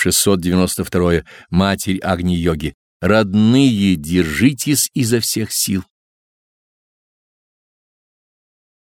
692. Матерь Агни-йоги. Родные, держитесь изо всех сил.